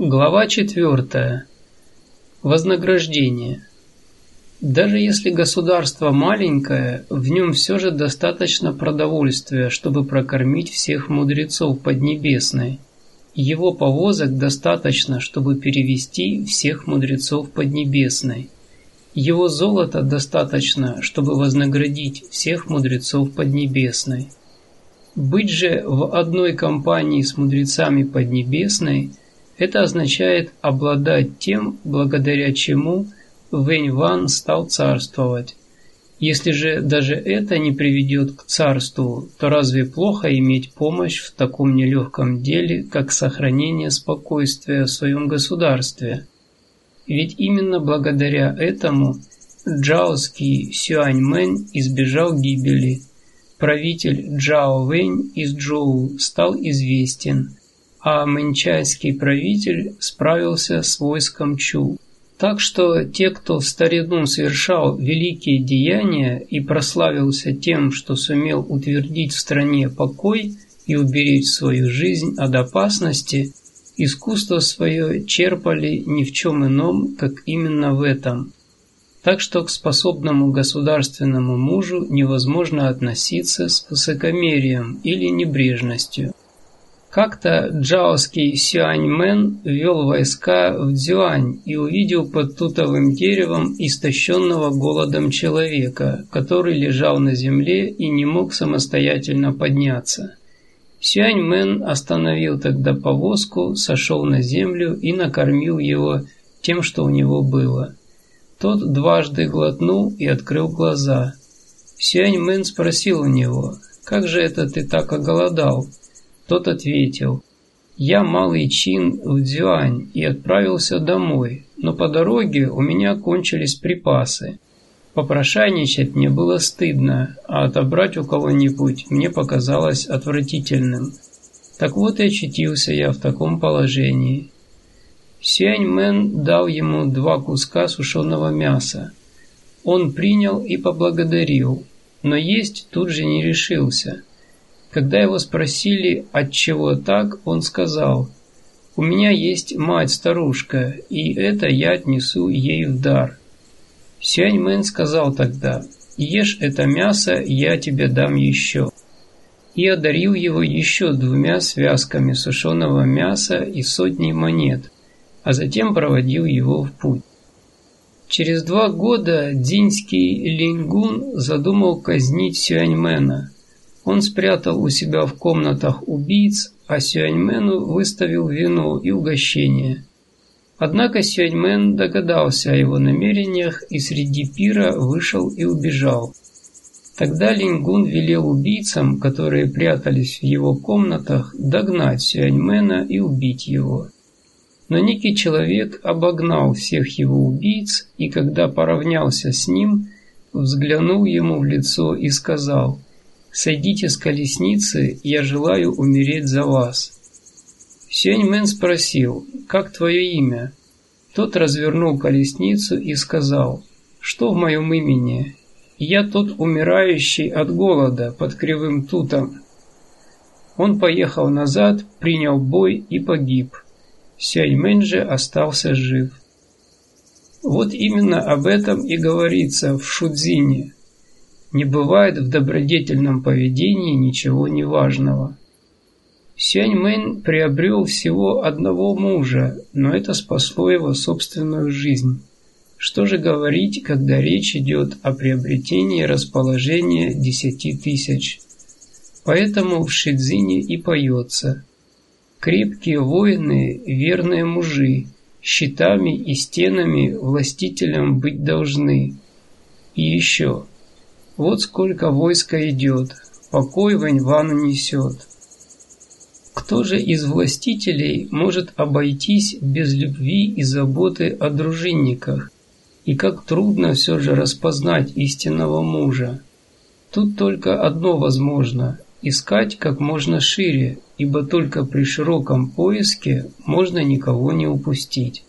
Глава 4. Вознаграждение. Даже если государство маленькое, в нем все же достаточно продовольствия, чтобы прокормить всех мудрецов Поднебесной. Его повозок достаточно, чтобы перевести всех мудрецов Поднебесной. Его золота достаточно, чтобы вознаградить всех мудрецов Поднебесной. Быть же в одной компании с мудрецами Поднебесной – это означает обладать тем, благодаря чему Вэнь Ван стал царствовать. Если же даже это не приведет к царству, то разве плохо иметь помощь в таком нелегком деле, как сохранение спокойствия в своем государстве? Ведь именно благодаря этому Джаоский Сюаньмэнь избежал гибели. Правитель Джао Вэнь из Джоу стал известен, а мэнчайский правитель справился с войском Чу. Так что те, кто в старину совершал великие деяния и прославился тем, что сумел утвердить в стране покой и уберечь свою жизнь от опасности, искусство свое черпали ни в чем ином, как именно в этом. Так что к способному государственному мужу невозможно относиться с высокомерием или небрежностью. Как-то джаоский Сюаньмен вел войска в Дзюань и увидел под тутовым деревом истощенного голодом человека, который лежал на земле и не мог самостоятельно подняться. Сюаньмен остановил тогда повозку, сошел на землю и накормил его тем, что у него было. Тот дважды глотнул и открыл глаза. Сюаньмен спросил у него, «Как же это ты так оголодал?» Тот ответил, «Я малый чин в Дзюань и отправился домой, но по дороге у меня кончились припасы. Попрошайничать мне было стыдно, а отобрать у кого-нибудь мне показалось отвратительным. Так вот и очутился я в таком положении». Сюань Мэн дал ему два куска сушеного мяса. Он принял и поблагодарил, но есть тут же не решился – когда его спросили, от чего так, он сказал, «У меня есть мать-старушка, и это я отнесу ей в дар». Сянь Мэн сказал тогда, «Ешь это мясо, я тебе дам еще». И одарил его еще двумя связками сушеного мяса и сотней монет, а затем проводил его в путь. Через два года Динский Лингун задумал казнить Сюаньмена – он спрятал у себя в комнатах убийц, а Сюаньмену выставил вино и угощение. Однако Сюаньмен догадался о его намерениях и среди пира вышел и убежал. Тогда Лингун велел убийцам, которые прятались в его комнатах, догнать Сюаньмена и убить его. Но некий человек обогнал всех его убийц и, когда поравнялся с ним, взглянул ему в лицо и сказал – «Сойдите с колесницы, я желаю умереть за вас». Сюэньмен спросил, «Как твое имя?» Тот развернул колесницу и сказал, «Что в моем имени? Я тот умирающий от голода под кривым тутом». Он поехал назад, принял бой и погиб. Сюэньмен же остался жив. Вот именно об этом и говорится в Шудзине – не бывает в добродетельном поведении ничего неважного. Сянь Мэн приобрел всего одного мужа, но это спасло его собственную жизнь. Что же говорить, когда речь идет о приобретении расположения десяти тысяч? Поэтому в Шидзине и поется «Крепкие воины, верные мужи, щитами и стенами властителям быть должны». И еще – вот сколько войска идет, покой Ваньвану несет. Кто же из властителей может обойтись без любви и заботы о дружинниках? И как трудно все же распознать истинного мужа. Тут только одно возможно – искать как можно шире, ибо только при широком поиске можно никого не упустить.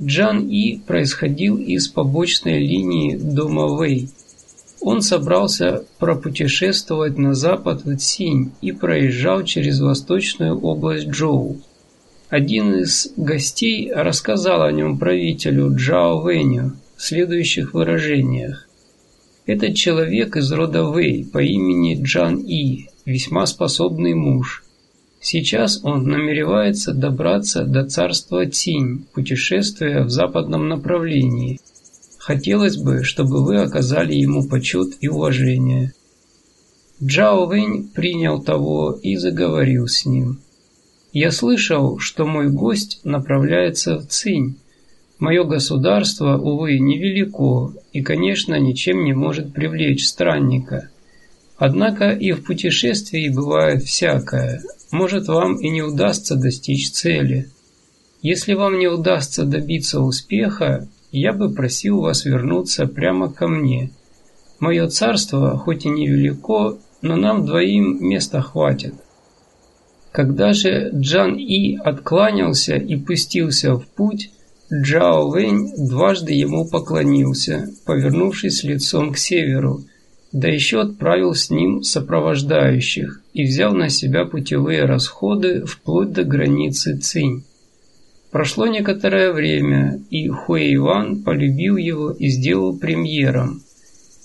Джан И происходил из побочной линии дома Вэй – он собрался пропутешествовать на запад в Цинь и проезжал через восточную область Джоу. Один из гостей рассказал о нем правителю Джао Вэню в следующих выражениях. Этот человек из рода Вэй по имени Джан И, весьма способный муж. Сейчас он намеревается добраться до царства Цинь, путешествуя в западном направлении. Хотелось бы, чтобы вы оказали ему почет и уважение. Джао Вэнь принял того и заговорил с ним. Я слышал, что мой гость направляется в Цинь. Мое государство, увы, невелико и, конечно, ничем не может привлечь странника. Однако и в путешествии бывает всякое. Может, вам и не удастся достичь цели. Если вам не удастся добиться успеха, я бы просил вас вернуться прямо ко мне. Мое царство, хоть и невелико, но нам двоим места хватит. Когда же Джан И откланялся и пустился в путь, Джао Вэнь дважды ему поклонился, повернувшись лицом к северу, да еще отправил с ним сопровождающих и взял на себя путевые расходы вплоть до границы Цинь. Прошло некоторое время, и Хуэй Иван полюбил его и сделал премьером,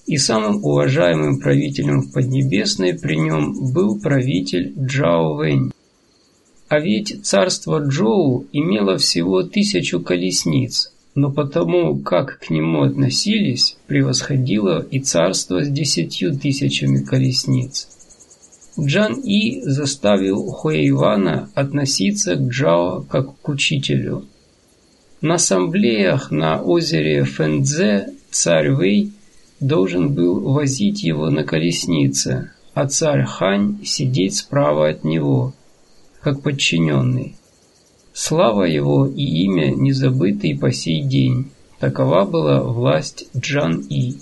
и самым уважаемым правителем в Поднебесной при нем был правитель Джао Вэнь. А ведь царство Джоу имело всего тысячу колесниц, но потому, как к нему относились, превосходило и царство с десятью тысячами колесниц. Джан И заставил Хуэйвана относиться к Джао как к учителю. На ассамблеях на озере Фэндзе царь Вэй должен был возить его на колеснице, а царь Хань сидеть справа от него, как подчиненный. Слава его и имя не забыты и по сей день. Такова была власть Джан-И.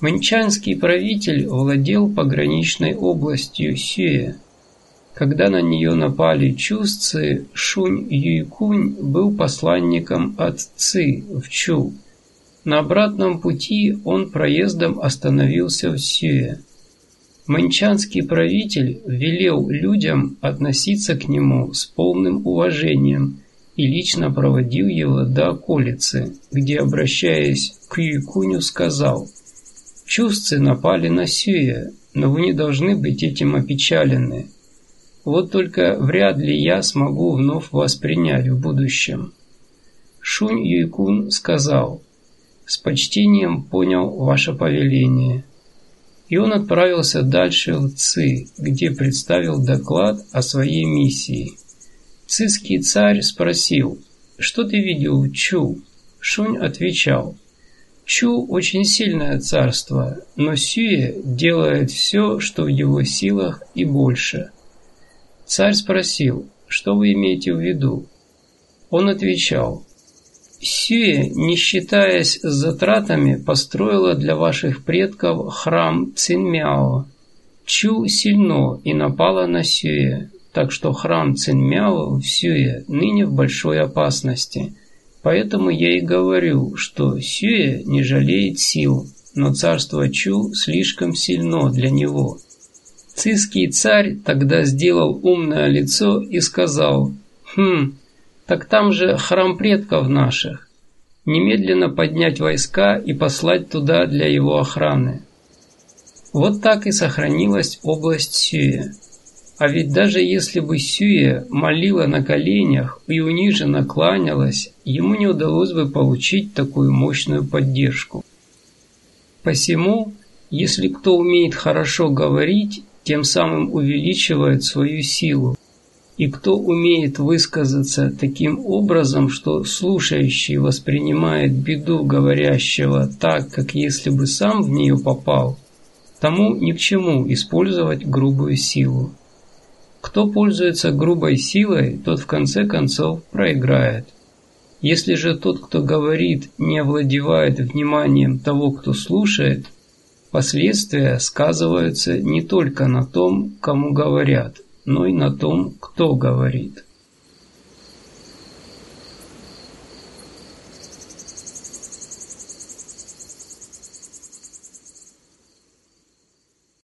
Маньчанский правитель владел пограничной областью Сюэ. Когда на нее напали чувцы, Шунь Юйкунь был посланником от Ци в Чу. На обратном пути он проездом остановился в Сюэ. Маньчанский правитель велел людям относиться к нему с полным уважением и лично проводил его до околицы, где, обращаясь к Юйкуню, сказал «Чувцы напали на Сюя, но вы не должны быть этим опечалены. Вот только вряд ли я смогу вновь вас принять в будущем». Шунь Юйкун сказал «С почтением понял ваше повеление» и он отправился дальше в Ци, где представил доклад о своей миссии. Цисский царь спросил, что ты видел в Чу? Шунь отвечал, Чу очень сильное царство, но Сюе делает все, что в его силах и больше. Царь спросил, что вы имеете в виду? Он отвечал, Сюэ, не считаясь с затратами, построила для ваших предков храм Цинмяо. Чу сильно и напала на Сюэ, так что храм Цинмяо в Сюэ ныне в большой опасности. Поэтому я и говорю, что Сюэ не жалеет сил, но царство Чу слишком сильно для него. Цийский царь тогда сделал умное лицо и сказал, «Хм, так там же храм предков наших. Немедленно поднять войска и послать туда для его охраны. Вот так и сохранилась область Сюя. А ведь даже если бы Сюя молила на коленях и униженно кланялась, ему не удалось бы получить такую мощную поддержку. Посему, если кто умеет хорошо говорить, тем самым увеличивает свою силу, и кто умеет высказаться таким образом, что слушающий воспринимает беду говорящего так, как если бы сам в нее попал, тому ни к чему использовать грубую силу. Кто пользуется грубой силой, тот в конце концов проиграет. Если же тот, кто говорит, не овладевает вниманием того, кто слушает, последствия сказываются не только на том, кому говорят, но и на том, кто говорит.